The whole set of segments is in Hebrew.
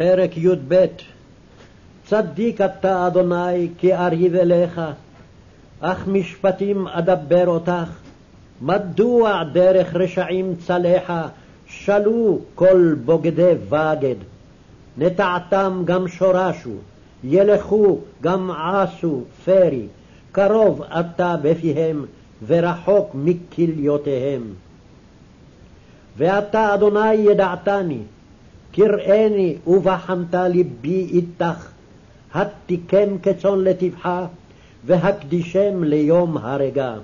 פרק י"ב צדיק אתה, אדוני, כי אריב אליך, אך משפטים אדבר אותך. מדוע דרך רשעים צלחה, שלו כל בוגדי בגד. נטעתם גם שורשו, ילכו גם עשו פרי, קרוב אתה בפיהם, ורחוק מכליותיהם. ואתה, אדוני, ידעתני, קראני ובחנת ליבי איתך, התיקם כצאן לטבחה, והקדישם ליום הרגע.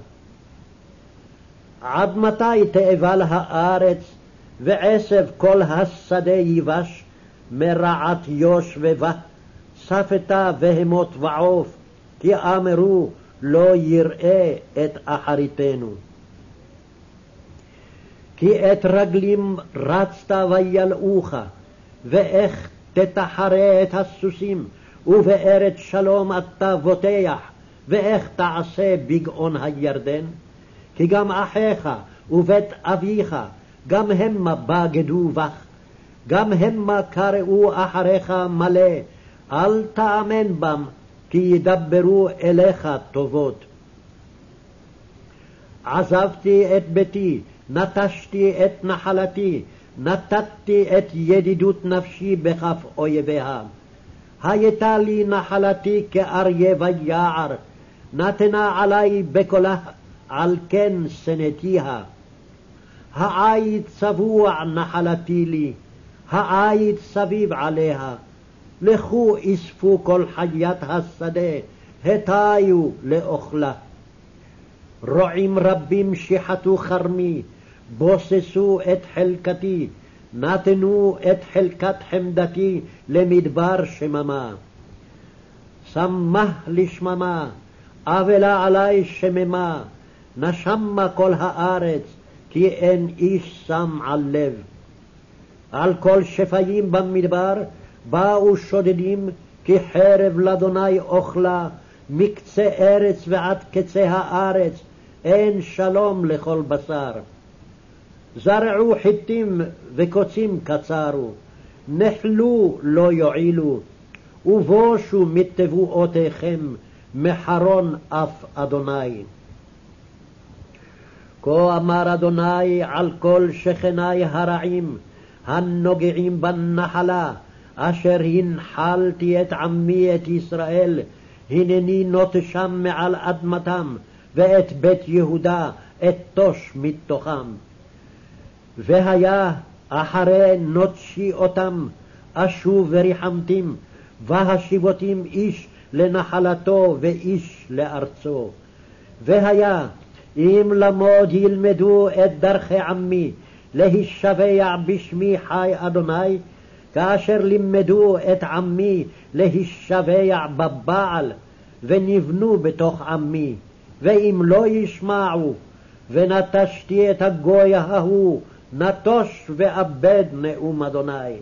עד מתי תאבל הארץ, ועשב כל השדה ייבש, מרעת יושבבה, שפתה בהמות ועוף, כי אמרו לא יראה את אחריתנו. כי את רגלים רצת וילאוך, ואיך תתחרה את הסוסים, ובארץ שלום אתה בוטח, ואיך תעשה בגאון הירדן? כי גם אחיך ובית אביך, גם המה בגדו בך, גם המה קראו אחריך מלא, אל תאמן בם, כי ידברו אליך טובות. עזבתי את ביתי, נטשתי את נחלתי, נתתי את ידידות נפשי בכף אויביה. הייתה לי נחלתי כאריה ויער, נתנה עלי בקולה, על כן שנאתיה. העית צבוע נחלתי לי, העית סביב עליה. לכו אספו כל חיית השדה, הטיו לאוכלה. רועים רבים שיחתו כרמי, בוססו את חלקתי, נתנו את חלקת חמדתי למדבר שממה. שמח לשממה, אבלה עלי שממה, נשמה כל הארץ, כי אין איש שם על לב. על כל שפיים במדבר באו שודדים, כי חרב לאדוני אוכלה, מקצה ארץ ועד קצה הארץ, אין שלום לכל בשר. זרעו חיטים וקוצים קצרו, נחלו לא יועילו, ובושו מתבואותיכם, מחרון אף אדוני. כה אמר אדוני על כל שכני הרעים, הנוגעים בנחלה, אשר הנחלתי את עמי את ישראל, הנני נוטשם מעל אדמתם, ואת בית יהודה אתוש מתוכם. והיה אחרי נוטשי אותם, אשוב וריחמתים, והשיבותים איש לנחלתו ואיש לארצו. והיה אם למוד ילמדו את דרכי עמי, להישבע בשמי חי אדוני, כאשר לימדו את עמי להישבע בבעל, ונבנו בתוך עמי, ואם לא ישמעו, ונטשתי את הגוי ההוא, נטוש ואבד נאום אדוני.